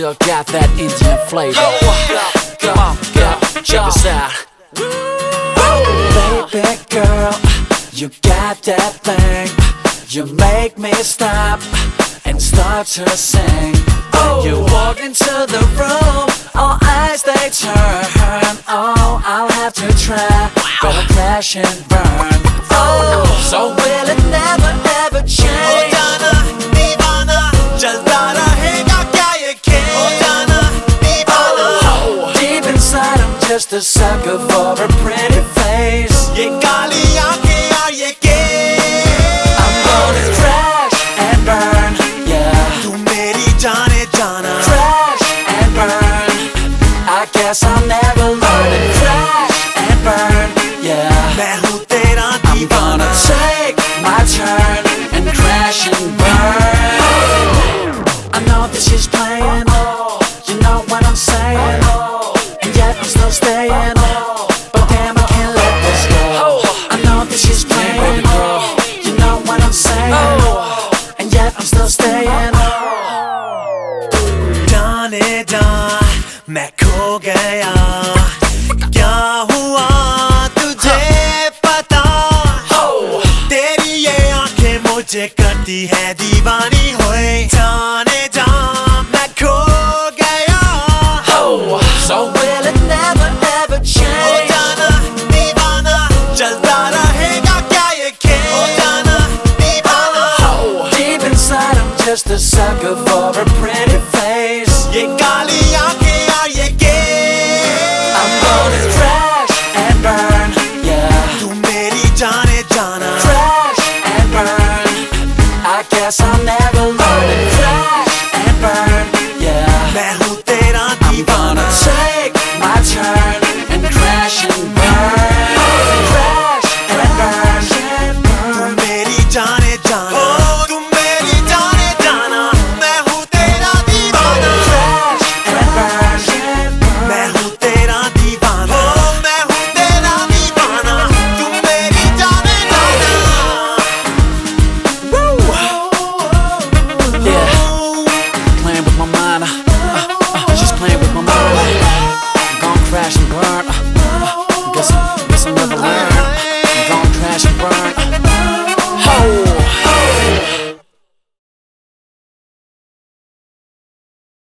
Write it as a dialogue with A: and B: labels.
A: got that Indian flavor. Come on, girl, check this out. Baby girl, you got that thing. You make me stop and start to sing. When you walk into the room, all eyes they turn. Oh, I'll have to try, better crash and burn. Oh, so will it never ever change? just a sucker for a pretty face. Yeah,
B: golly. Still staying. जाने
A: जा मैं खो गया। क्या हुआ तुझे पता? तेरी ये आँखें मुझे
B: करती है दीवाना।
A: just a sucker for a pretty face. Ye golly, okay, are you gay? I'm gonna trash and burn, yeah. Tu meri jaane jana. Trash and burn. I guess I'll never learn Trash and
B: burn, yeah. I'm gonna change.